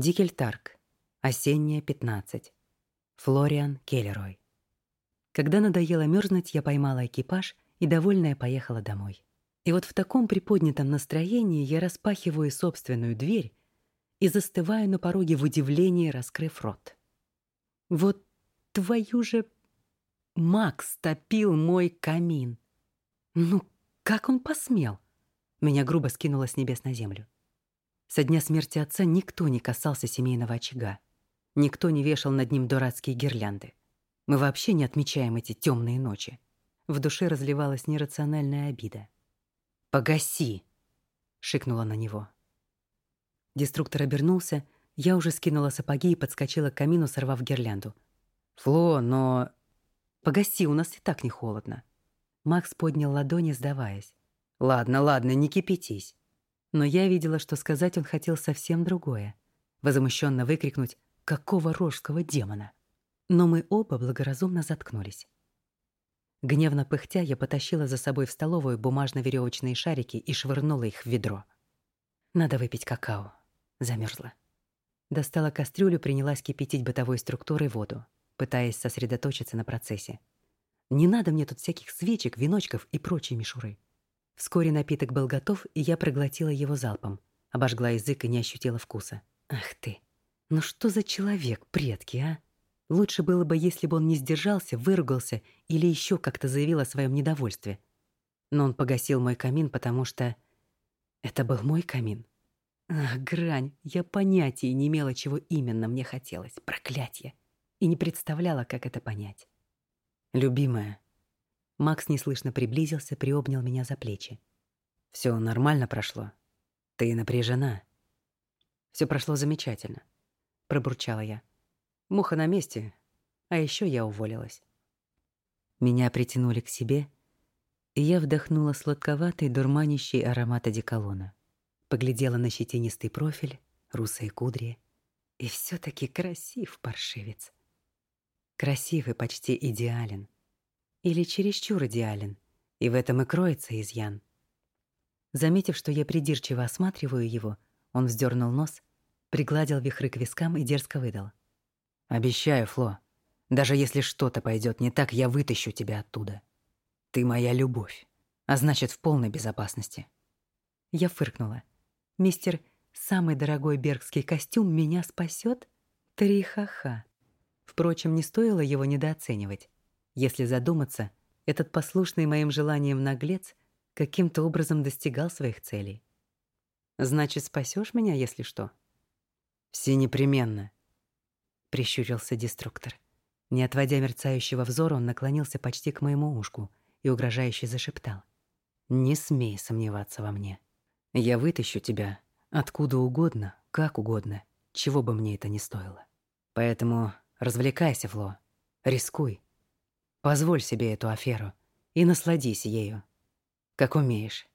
Дикельтарк. Осенняя, 15. Флориан Келлерой. Когда надоело мерзнуть, я поймала экипаж и, довольная, поехала домой. И вот в таком приподнятом настроении я распахиваю собственную дверь и застываю на пороге в удивлении, раскрыв рот. Вот твою же... Макс топил мой камин. Ну, как он посмел? Меня грубо скинуло с небес на землю. Со дня смерти отца никто не касался семейного очага. Никто не вешал над ним дурацкие гирлянды. Мы вообще не отмечаем эти темные ночи. В душе разливалась нерациональная обида. «Погаси!» — шикнула на него. Деструктор обернулся, я уже скинула сапоги и подскочила к камину, сорвав гирлянду. «Фло, но...» «Погаси, у нас и так не холодно». Макс поднял ладони, сдаваясь. «Ладно, ладно, не кипятись». Но я видела, что сказать он хотел совсем другое. Возмущенно выкрикнуть «Какого рожского демона?» Но мы оба благоразумно заткнулись. Гневно пыхтя, я потащила за собой в столовую бумажно-веревочные шарики и швырнула их в ведро. Надо выпить какао. Замерзла. Достала кастрюлю, принялась кипятить бытовой структурой воду, пытаясь сосредоточиться на процессе. Не надо мне тут всяких свечек, веночков и прочей мишуры. Вскоре напиток был готов, и я проглотила его залпом. Обожгла язык и не ощутила вкуса. Ах ты! Ну что за человек, предки, а? Лучше было бы, если бы он не сдержался, выругался или еще как-то заявил о своем недовольстве. Но он погасил мой камин, потому что... Это был мой камин. Ах, грань, я понятия не имела, чего именно мне хотелось. Проклятье. И не представляла, как это понять. Любимая. Макс неслышно приблизился, приобнял меня за плечи. Все нормально прошло. Ты напряжена. Все прошло замечательно, пробурчала я. Муха на месте, а еще я уволилась. Меня притянули к себе, и я вдохнула сладковатый, дурманящий аромат одеколона поглядела на щетинистый профиль, русые кудри. И все таки красив паршивец. Красив и почти идеален. Или чересчур идеален, и в этом и кроется изъян. Заметив, что я придирчиво осматриваю его, он вздернул нос, пригладил вихры к вискам и дерзко выдал. «Обещаю, Фло, даже если что-то пойдет не так, я вытащу тебя оттуда. Ты моя любовь, а значит, в полной безопасности». Я фыркнула. Мистер «Самый дорогой бергский костюм меня спасет?» Три ха-ха. Впрочем, не стоило его недооценивать. Если задуматься, этот послушный моим желаниям наглец каким-то образом достигал своих целей. «Значит, спасешь меня, если что?» «Все непременно», — прищурился деструктор. Не отводя мерцающего взора, он наклонился почти к моему ушку и угрожающе зашептал. «Не смей сомневаться во мне». Я вытащу тебя откуда угодно, как угодно, чего бы мне это ни стоило. Поэтому развлекайся, Фло, рискуй. Позволь себе эту аферу и насладись ею. Как умеешь.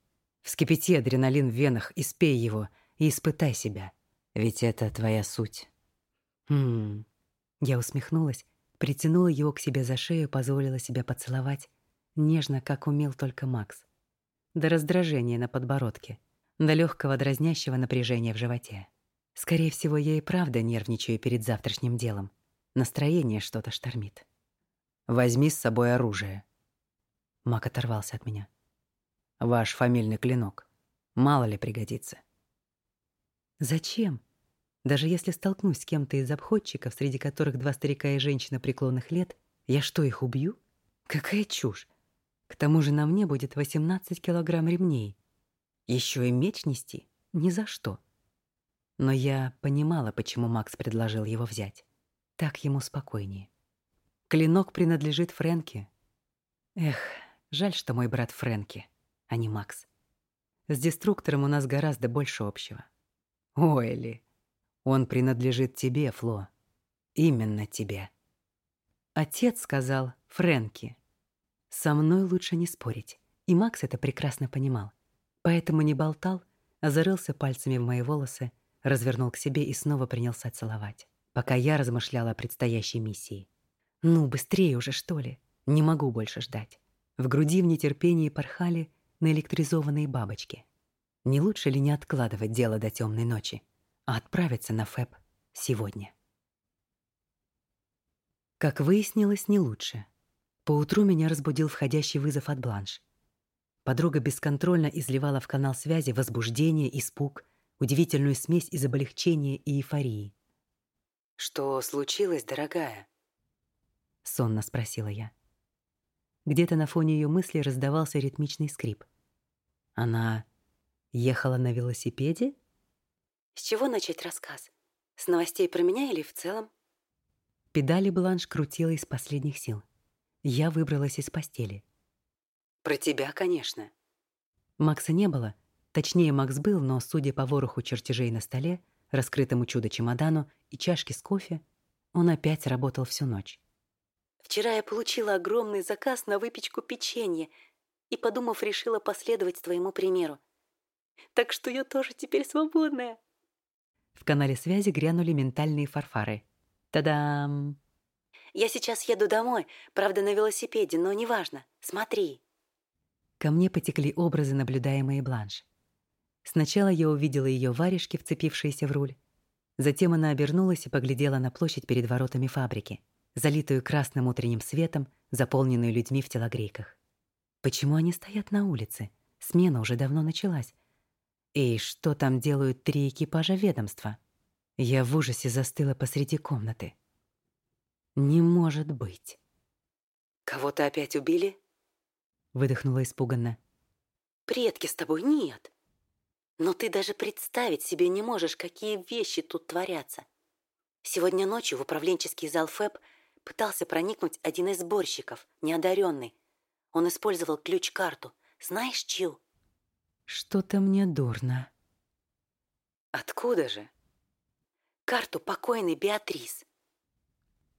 Вскипяти адреналин в венах и спей его, и испытай себя. Ведь это твоя суть. Хм. Я усмехнулась, притянула его к себе за шею, позволила себя поцеловать, нежно, как умел только Макс. До раздражения на подбородке — до легкого дразнящего напряжения в животе. Скорее всего, я и правда нервничаю перед завтрашним делом. Настроение что-то штормит. «Возьми с собой оружие». Мак оторвался от меня. «Ваш фамильный клинок. Мало ли пригодится». «Зачем? Даже если столкнусь с кем-то из обходчиков, среди которых два старика и женщина преклонных лет, я что, их убью? Какая чушь! К тому же на мне будет 18 килограмм ремней. Еще и меч нести? Ни за что. Но я понимала, почему Макс предложил его взять. Так ему спокойнее. Клинок принадлежит Фрэнке. Эх, жаль, что мой брат Фрэнки, а не Макс. С деструктором у нас гораздо больше общего. Ой, Ли, он принадлежит тебе, Фло. Именно тебе. Отец сказал Фрэнки. Со мной лучше не спорить, и Макс это прекрасно понимал. Поэтому не болтал, а зарылся пальцами в мои волосы, развернул к себе и снова принялся целовать, пока я размышляла о предстоящей миссии. «Ну, быстрее уже, что ли? Не могу больше ждать». В груди в нетерпении порхали наэлектризованные бабочки. Не лучше ли не откладывать дело до темной ночи, а отправиться на ФЭП сегодня. Как выяснилось, не лучше. Поутру меня разбудил входящий вызов от Бланш. Подруга бесконтрольно изливала в канал связи возбуждение, испуг, удивительную смесь из облегчения и эйфории. «Что случилось, дорогая?» — сонно спросила я. Где-то на фоне ее мысли раздавался ритмичный скрип. Она ехала на велосипеде? С чего начать рассказ? С новостей про меня или в целом? Педали Бланш крутила из последних сил. Я выбралась из постели. Про тебя, конечно. Макса не было. Точнее, Макс был, но, судя по вороху чертежей на столе, раскрытому чудо-чемодану и чашке с кофе, он опять работал всю ночь. Вчера я получила огромный заказ на выпечку печенья и, подумав, решила последовать твоему примеру. Так что я тоже теперь свободная. В канале связи грянули ментальные фарфары. Та-дам! Я сейчас еду домой, правда, на велосипеде, но неважно. Смотри. Ко мне потекли образы, наблюдаемые Бланш. Сначала я увидела ее варежки, вцепившиеся в руль. Затем она обернулась и поглядела на площадь перед воротами фабрики, залитую красным утренним светом, заполненную людьми в телогрейках. Почему они стоят на улице? Смена уже давно началась. И что там делают три экипажа ведомства? Я в ужасе застыла посреди комнаты. Не может быть. Кого-то опять убили? Выдохнула испуганно. Предки с тобой нет. Но ты даже представить себе не можешь, какие вещи тут творятся. Сегодня ночью в управленческий зал ФЭП пытался проникнуть один из сборщиков, неодаренный. Он использовал ключ-карту. Знаешь, чью? Что-то мне дурно. Откуда же? Карту покойной Беатрис.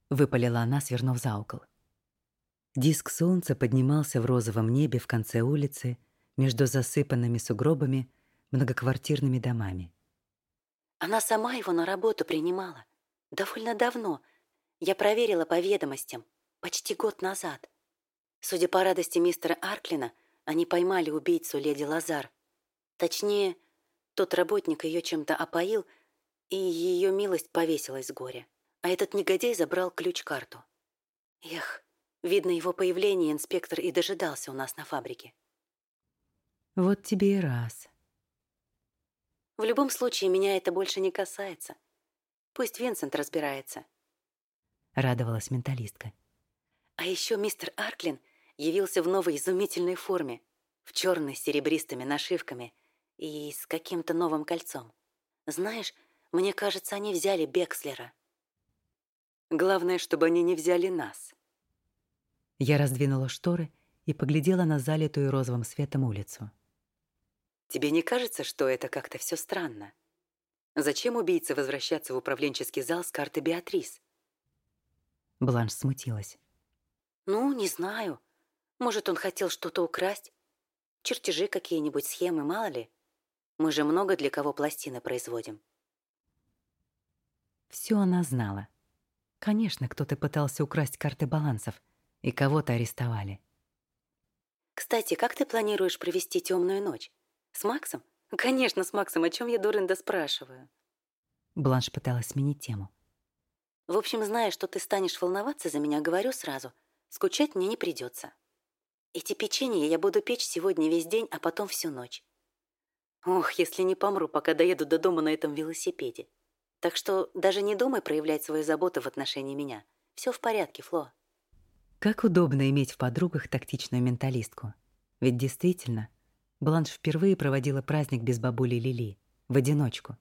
Выпалила она, свернув за угол. Диск солнца поднимался в розовом небе в конце улицы, между засыпанными сугробами, многоквартирными домами. Она сама его на работу принимала. Довольно давно. Я проверила по ведомостям. Почти год назад. Судя по радости мистера Арклина, они поймали убийцу леди Лазар. Точнее, тот работник ее чем-то опоил, и ее милость повесилась с горя. А этот негодяй забрал ключ-карту. Эх, видно, его появление инспектор и дожидался у нас на фабрике. Вот тебе и раз. В любом случае, меня это больше не касается. Пусть Винсент разбирается. Радовалась менталистка. А еще мистер Арклин явился в новой изумительной форме, в черной с серебристыми нашивками и с каким-то новым кольцом. Знаешь, мне кажется, они взяли Бекслера. Главное, чтобы они не взяли нас. Я раздвинула шторы и поглядела на залитую розовым светом улицу. Тебе не кажется, что это как-то все странно? Зачем убийце возвращаться в управленческий зал с карты Беатрис? Бланш смутилась. Ну, не знаю. Может, он хотел что-то украсть? Чертежи какие-нибудь, схемы, мало ли. Мы же много для кого пластины производим. Все она знала. Конечно, кто-то пытался украсть карты балансов, и кого-то арестовали. Кстати, как ты планируешь провести темную ночь? С Максом? Конечно, с Максом. О чем я, дурында, спрашиваю? Бланш пыталась сменить тему. В общем, зная, что ты станешь волноваться за меня, говорю сразу. Скучать мне не придется. Эти печенья я буду печь сегодня весь день, а потом всю ночь. Ох, если не помру, пока доеду до дома на этом велосипеде. Так что даже не думай проявлять свою заботу в отношении меня. Все в порядке, Фло. Как удобно иметь в подругах тактичную менталистку. Ведь действительно, Бланш впервые проводила праздник без бабули Лили, в одиночку.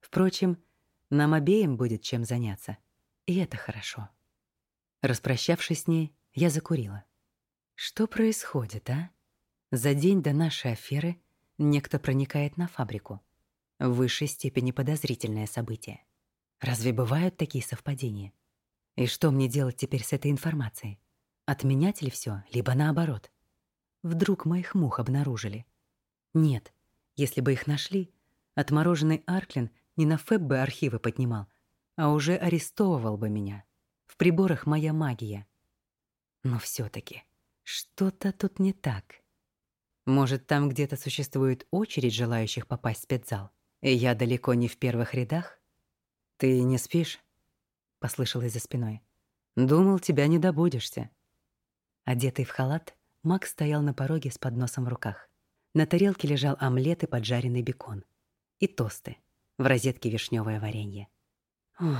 Впрочем, нам обеим будет чем заняться. И это хорошо. Распрощавшись с ней, я закурила. Что происходит, а? За день до нашей аферы некто проникает на фабрику. В высшей степени подозрительное событие. Разве бывают такие совпадения? И что мне делать теперь с этой информацией? Отменять ли все, либо наоборот? Вдруг моих мух обнаружили? Нет, если бы их нашли, отмороженный Арклин не на ФЭБ архивы поднимал, а уже арестовывал бы меня. В приборах моя магия. Но все таки что-то тут не так. Может, там где-то существует очередь желающих попасть в спецзал, и я далеко не в первых рядах? «Ты не спишь?» — послышалось за спиной. «Думал, тебя не добудешься». Одетый в халат, Макс стоял на пороге с подносом в руках. На тарелке лежал омлет и поджаренный бекон. И тосты. В розетке вишневое варенье. Ох,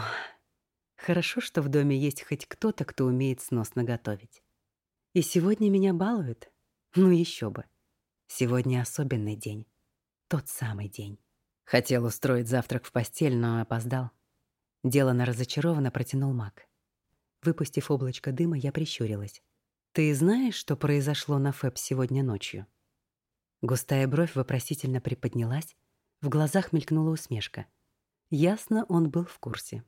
хорошо, что в доме есть хоть кто-то, кто умеет сносно готовить. И сегодня меня балуют? Ну еще бы. Сегодня особенный день. Тот самый день. Хотел устроить завтрак в постель, но опоздал. Делано разочарованно протянул Мак. Выпустив облачко дыма, я прищурилась. «Ты знаешь, что произошло на ФЭП сегодня ночью?» Густая бровь вопросительно приподнялась, в глазах мелькнула усмешка. Ясно, он был в курсе.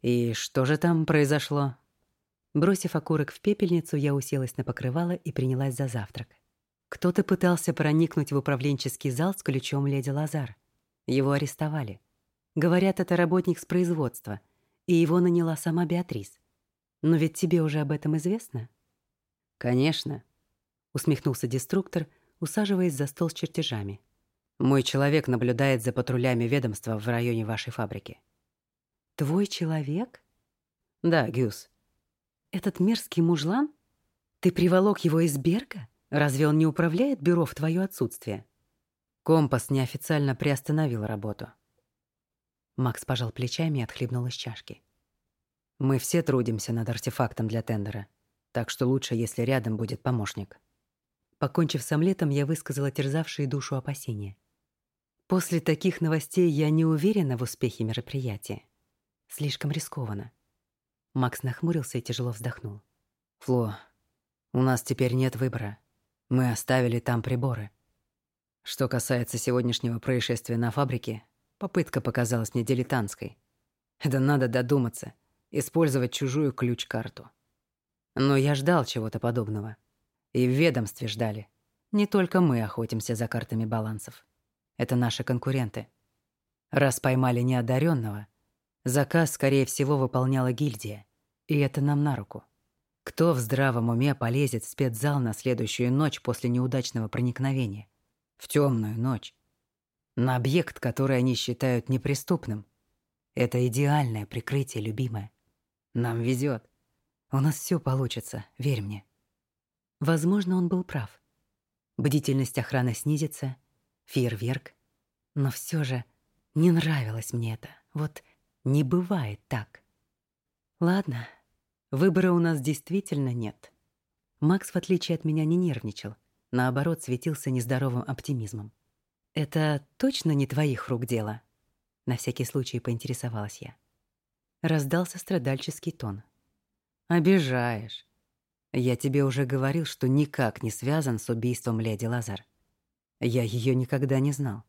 «И что же там произошло?» Бросив окурок в пепельницу, я уселась на покрывало и принялась за завтрак. Кто-то пытался проникнуть в управленческий зал с ключом леди Лазар. Его арестовали. Говорят, это работник с производства, и его наняла сама Беатрис. Но ведь тебе уже об этом известно? Конечно, усмехнулся деструктор, усаживаясь за стол с чертежами. Мой человек наблюдает за патрулями ведомства в районе вашей фабрики. Твой человек? Да, Гюс. Этот мерзкий мужлан? Ты приволок его из Берга? Разве он не управляет бюро в твое отсутствие? Компас неофициально приостановил работу. Макс пожал плечами и отхлебнул из чашки. Мы все трудимся над артефактом для тендера, так что лучше, если рядом будет помощник. Покончив с омлетом, я высказала терзавшие душу опасения. После таких новостей я не уверена в успехе мероприятия. Слишком рискованно. Макс нахмурился и тяжело вздохнул. «Фло, у нас теперь нет выбора. Мы оставили там приборы. Что касается сегодняшнего происшествия на фабрике, попытка показалась мне дилетантской. Это надо додуматься, использовать чужую ключ-карту. Но я ждал чего-то подобного. И в ведомстве ждали. Не только мы охотимся за картами балансов. Это наши конкуренты. Раз поймали неодаренного, заказ, скорее всего, выполняла гильдия. И это нам на руку. Кто в здравом уме полезет в спецзал на следующую ночь после неудачного проникновения? В темную ночь. На объект, который они считают неприступным. Это идеальное прикрытие, любимое. Нам везет. У нас все получится, верь мне. Возможно, он был прав. Бдительность охраны снизится, фейерверк. Но все же не нравилось мне это. Вот не бывает так. Ладно, выбора у нас действительно нет. Макс, в отличие от меня, не нервничал. Наоборот, светился нездоровым оптимизмом. «Это точно не твоих рук дело?» На всякий случай поинтересовалась я. Раздался страдальческий тон. «Обижаешь. Я тебе уже говорил, что никак не связан с убийством леди Лазар. Я ее никогда не знал.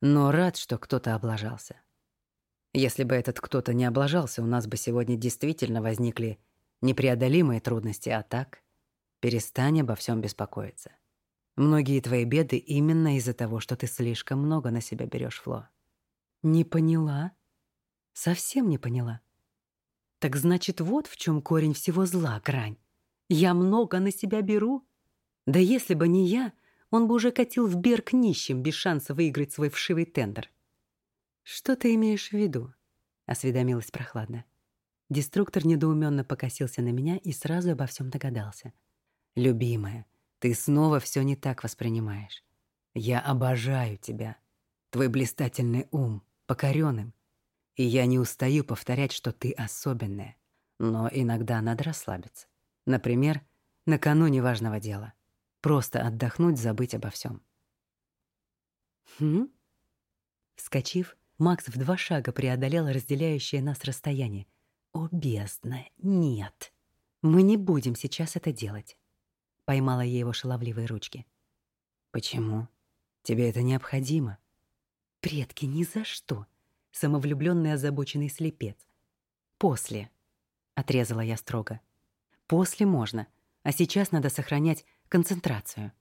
Но рад, что кто-то облажался. Если бы этот кто-то не облажался, у нас бы сегодня действительно возникли непреодолимые трудности, а так перестань обо всем беспокоиться. Многие твои беды именно из-за того, что ты слишком много на себя берешь, Фло. Не поняла? Совсем не поняла. Так значит, вот в чем корень всего зла, Грань. Я много на себя беру? Да если бы не я, он бы уже катил в Берг нищим, без шанса выиграть свой вшивый тендер. «Что ты имеешь в виду?» — осведомилась прохладно. Деструктор недоуменно покосился на меня и сразу обо всем догадался. «Любимая, ты снова все не так воспринимаешь. Я обожаю тебя. Твой блистательный ум, покоренным. И я не устаю повторять, что ты особенная. Но иногда надо расслабиться. Например, накануне важного дела. Просто отдохнуть, забыть обо всем. «Хм?» Вскочив, Макс в два шага преодолел разделяющее нас расстояние. «О, бездна, нет! Мы не будем сейчас это делать!» Поймала я его шаловливые ручки. «Почему? Тебе это необходимо?» «Предки, ни за что!» Самовлюбленный озабоченный слепец. «После!» — отрезала я строго. «После можно, а сейчас надо сохранять концентрацию.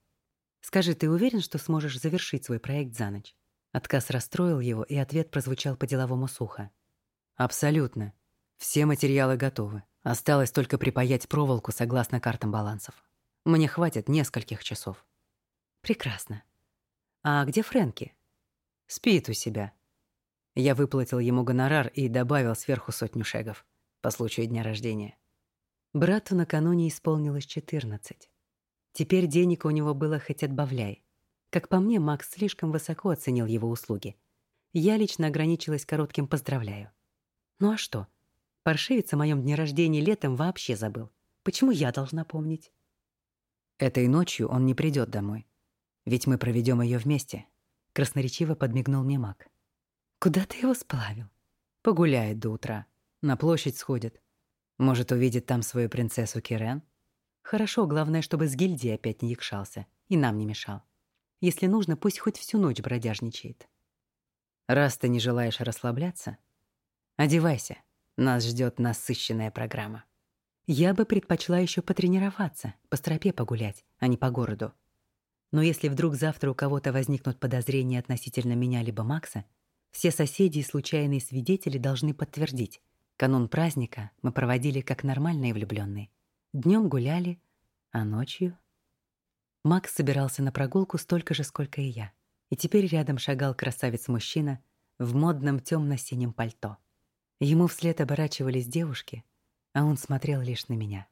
Скажи, ты уверен, что сможешь завершить свой проект за ночь? Отказ расстроил его, и ответ прозвучал по-деловому сухо. Абсолютно. Все материалы готовы. Осталось только припаять проволоку согласно картам балансов. Мне хватит нескольких часов. Прекрасно. А где Фрэнки? Спит у себя. Я выплатил ему гонорар и добавил сверху сотню шегов по случаю дня рождения. Брату накануне исполнилось 14. Теперь денег у него было хоть отбавляй. Как по мне, Макс слишком высоко оценил его услуги. Я лично ограничилась коротким «поздравляю». Ну а что? Паршивец о моем дне рождения летом вообще забыл. Почему я должна помнить? Этой ночью он не придет домой. Ведь мы проведем ее вместе. Красноречиво подмигнул мне Мак. Куда ты его сплавил? Погуляет до утра. На площадь сходит. Может, увидит там свою принцессу Кирен? Хорошо, главное, чтобы с гильдией опять не якшался и нам не мешал. Если нужно, пусть хоть всю ночь бродяжничает. Раз ты не желаешь расслабляться, одевайся. Нас ждет насыщенная программа. Я бы предпочла еще потренироваться, по стропе погулять, а не по городу. Но если вдруг завтра у кого-то возникнут подозрения относительно меня либо Макса, все соседи и случайные свидетели должны подтвердить. Канун праздника мы проводили как нормальные влюбленные. Днем гуляли, а ночью... Макс собирался на прогулку столько же, сколько и я. И теперь рядом шагал красавец-мужчина в модном темно-синем пальто. Ему вслед оборачивались девушки, а он смотрел лишь на меня.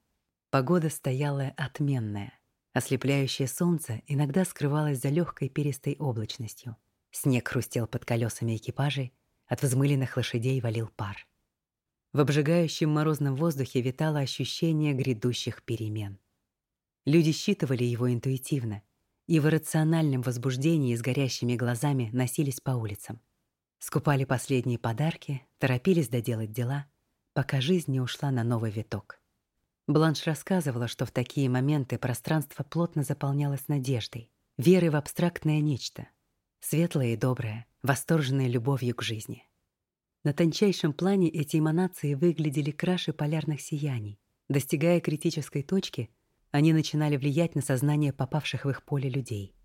Погода стояла отменная. Ослепляющее солнце иногда скрывалось за легкой перистой облачностью. Снег хрустел под колесами экипажей, от взмыленных лошадей валил пар. В обжигающем морозном воздухе витало ощущение грядущих перемен. Люди считывали его интуитивно и в иррациональном возбуждении с горящими глазами носились по улицам. Скупали последние подарки, торопились доделать дела — пока жизнь не ушла на новый виток. Бланш рассказывала, что в такие моменты пространство плотно заполнялось надеждой, верой в абстрактное нечто, светлое и доброе, восторженное любовью к жизни. На тончайшем плане эти эманации выглядели краше полярных сияний. Достигая критической точки, они начинали влиять на сознание попавших в их поле людей.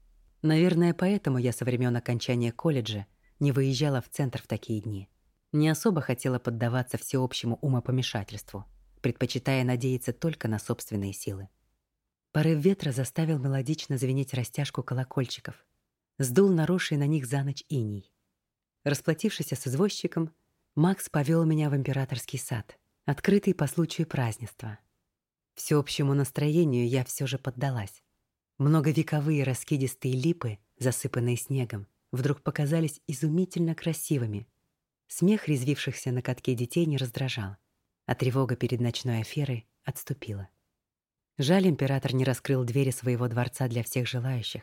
Наверное, поэтому я со времен окончания колледжа не выезжала в центр в такие дни не особо хотела поддаваться всеобщему умопомешательству, предпочитая надеяться только на собственные силы. Порыв ветра заставил мелодично звенеть растяжку колокольчиков, сдул наросший на них за ночь иней. Расплатившись с извозчиком, Макс повел меня в императорский сад, открытый по случаю празднества. Всеобщему настроению я все же поддалась. Многовековые раскидистые липы, засыпанные снегом, вдруг показались изумительно красивыми, Смех резвившихся на катке детей не раздражал, а тревога перед ночной аферой отступила. Жаль, император не раскрыл двери своего дворца для всех желающих.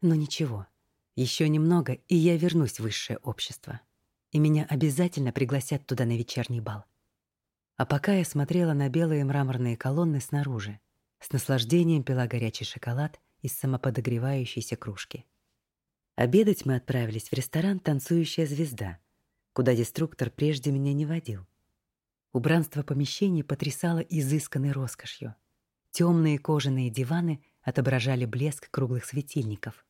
Но ничего, еще немного, и я вернусь в высшее общество. И меня обязательно пригласят туда на вечерний бал. А пока я смотрела на белые мраморные колонны снаружи, с наслаждением пила горячий шоколад из самоподогревающейся кружки. Обедать мы отправились в ресторан «Танцующая звезда», куда деструктор прежде меня не водил. Убранство помещений потрясало изысканной роскошью. Темные кожаные диваны отображали блеск круглых светильников.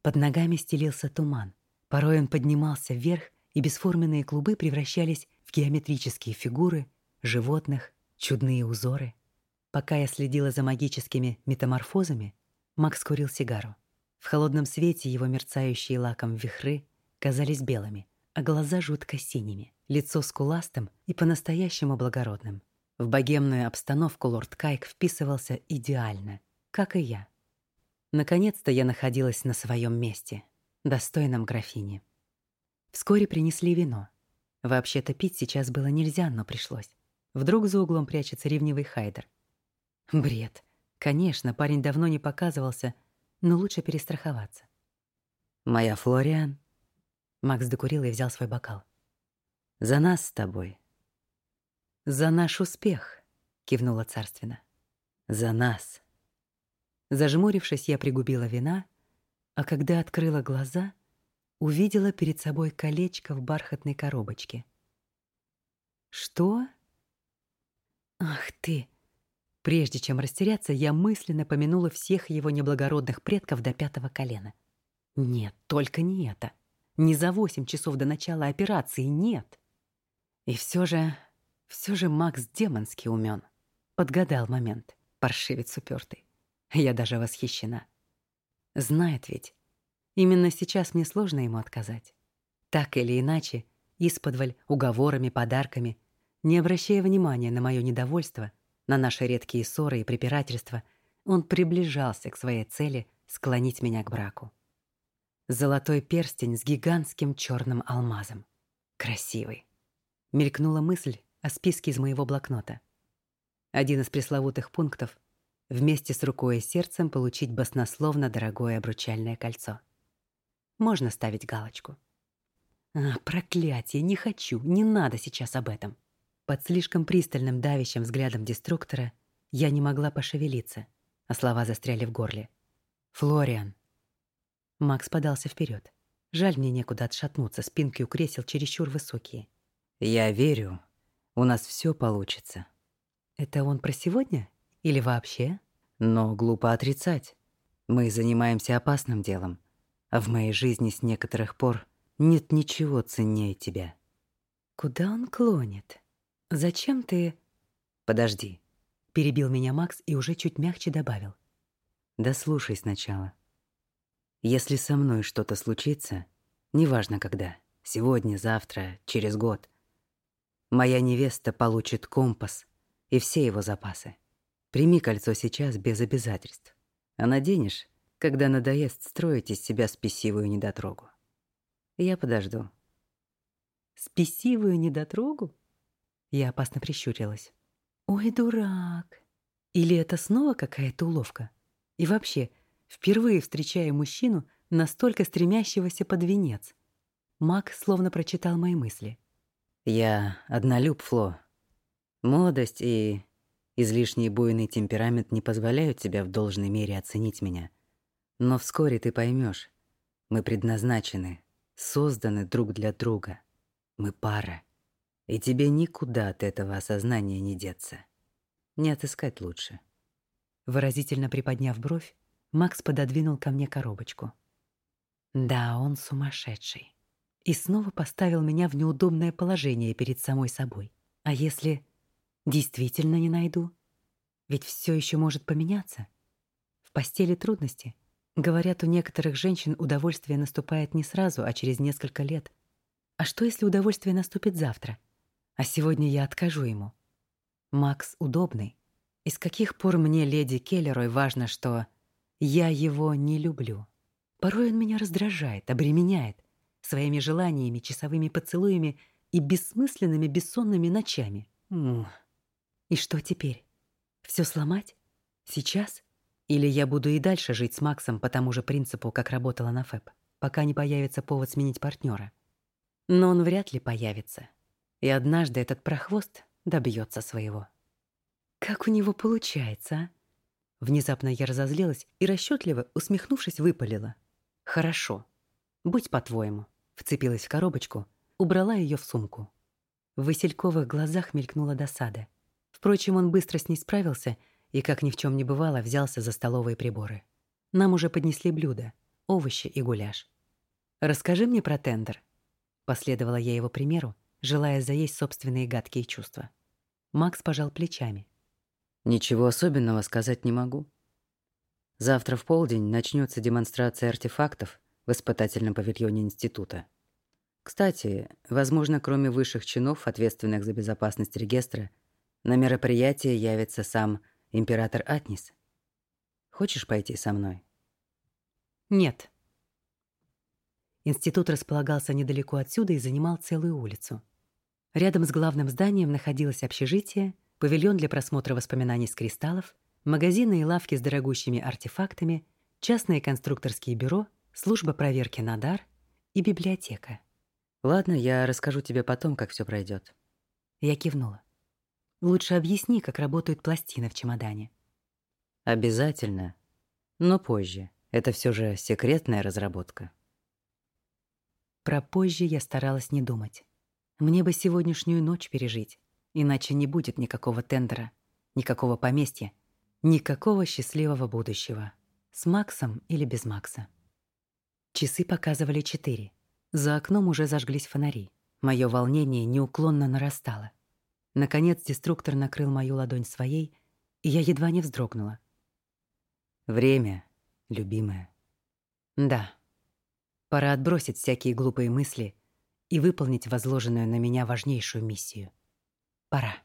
Под ногами стелился туман. Порой он поднимался вверх, и бесформенные клубы превращались в геометрические фигуры, животных, чудные узоры. Пока я следила за магическими метаморфозами, Макс курил сигару. В холодном свете его мерцающие лаком вихры казались белыми а глаза жутко синими, лицо скуластым и по-настоящему благородным. В богемную обстановку лорд Кайк вписывался идеально, как и я. Наконец-то я находилась на своем месте, достойном графини. Вскоре принесли вино. Вообще-то пить сейчас было нельзя, но пришлось. Вдруг за углом прячется ревнивый Хайдер. Бред. Конечно, парень давно не показывался, но лучше перестраховаться. «Моя Флориан», Макс докурил и взял свой бокал. «За нас с тобой». «За наш успех», — кивнула царственно. «За нас». Зажмурившись, я пригубила вина, а когда открыла глаза, увидела перед собой колечко в бархатной коробочке. «Что?» «Ах ты!» Прежде чем растеряться, я мысленно помянула всех его неблагородных предков до пятого колена. Нет, только не это. Не за восемь часов до начала операции, нет. И все же, все же Макс демонски умен. Подгадал момент, паршивец упертый. Я даже восхищена. Знает ведь. Именно сейчас мне сложно ему отказать. Так или иначе, исподволь, уговорами, подарками, не обращая внимания на мое недовольство, на наши редкие ссоры и препирательства, он приближался к своей цели склонить меня к браку. Золотой перстень с гигантским черным алмазом. Красивый. Мелькнула мысль о списке из моего блокнота. Один из пресловутых пунктов — вместе с рукой и сердцем получить баснословно дорогое обручальное кольцо. Можно ставить галочку. А, проклятие, не хочу, не надо сейчас об этом. Под слишком пристальным давящим взглядом деструктора я не могла пошевелиться, а слова застряли в горле. «Флориан!» Макс подался вперед. Жаль, мне некуда отшатнуться, спинки у кресел чересчур высокие. «Я верю, у нас все получится». «Это он про сегодня? Или вообще?» «Но глупо отрицать. Мы занимаемся опасным делом, а в моей жизни с некоторых пор нет ничего ценнее тебя». «Куда он клонит?» «Зачем ты...» «Подожди», — перебил меня Макс и уже чуть мягче добавил. «Да слушай сначала. Если со мной что-то случится, неважно когда, сегодня, завтра, через год, моя невеста получит компас и все его запасы. Прими кольцо сейчас без обязательств, а наденешь, когда надоест строить из себя спесивую недотрогу. Я подожду». «Спесивую недотрогу?» Я опасно прищурилась. «Ой, дурак! Или это снова какая-то уловка? И вообще, впервые встречаю мужчину, настолько стремящегося под венец». Мак словно прочитал мои мысли. «Я однолюб, Фло. Молодость и излишний буйный темперамент не позволяют тебя в должной мере оценить меня. Но вскоре ты поймешь, мы предназначены, созданы друг для друга. Мы пара. И тебе никуда от этого осознания не деться. Не отыскать лучше. Выразительно приподняв бровь, Макс пододвинул ко мне коробочку. Да, он сумасшедший. И снова поставил меня в неудобное положение перед самой собой. А если действительно не найду? Ведь все еще может поменяться. В постели трудности. Говорят, у некоторых женщин удовольствие наступает не сразу, а через несколько лет. А что, если удовольствие наступит завтра? — а сегодня я откажу ему. Макс удобный. И с каких пор мне, леди Келлерой, важно, что я его не люблю? Порой он меня раздражает, обременяет своими желаниями, часовыми поцелуями и бессмысленными бессонными ночами. И что теперь? Все сломать? Сейчас? Или я буду и дальше жить с Максом по тому же принципу, как работала на ФЭП, пока не появится повод сменить партнера? Но он вряд ли появится. И однажды этот прохвост добьется своего. Как у него получается, а? Внезапно я разозлилась и расчетливо, усмехнувшись, выпалила. «Хорошо. Будь по-твоему». Вцепилась в коробочку, убрала ее в сумку. В Васильковых глазах мелькнула досада. Впрочем, он быстро с ней справился и, как ни в чем не бывало, взялся за столовые приборы. Нам уже поднесли блюда, овощи и гуляш. «Расскажи мне про тендер». Последовала я его примеру желая заесть собственные гадкие чувства. Макс пожал плечами. «Ничего особенного сказать не могу. Завтра в полдень начнется демонстрация артефактов в испытательном павильоне института. Кстати, возможно, кроме высших чинов, ответственных за безопасность регистра, на мероприятие явится сам император Атнис. Хочешь пойти со мной? Нет. Институт располагался недалеко отсюда и занимал целую улицу. Рядом с главным зданием находилось общежитие, павильон для просмотра воспоминаний с кристаллов, магазины и лавки с дорогущими артефактами, частное конструкторские бюро, служба проверки на дар и библиотека. «Ладно, я расскажу тебе потом, как все пройдет. Я кивнула. «Лучше объясни, как работают пластины в чемодане». «Обязательно. Но позже. Это все же секретная разработка». Про позже я старалась не думать. Мне бы сегодняшнюю ночь пережить, иначе не будет никакого тендера, никакого поместья, никакого счастливого будущего. С Максом или без Макса. Часы показывали четыре. За окном уже зажглись фонари. Мое волнение неуклонно нарастало. Наконец деструктор накрыл мою ладонь своей, и я едва не вздрогнула. Время, любимая. Да. Пора отбросить всякие глупые мысли и выполнить возложенную на меня важнейшую миссию. Пора.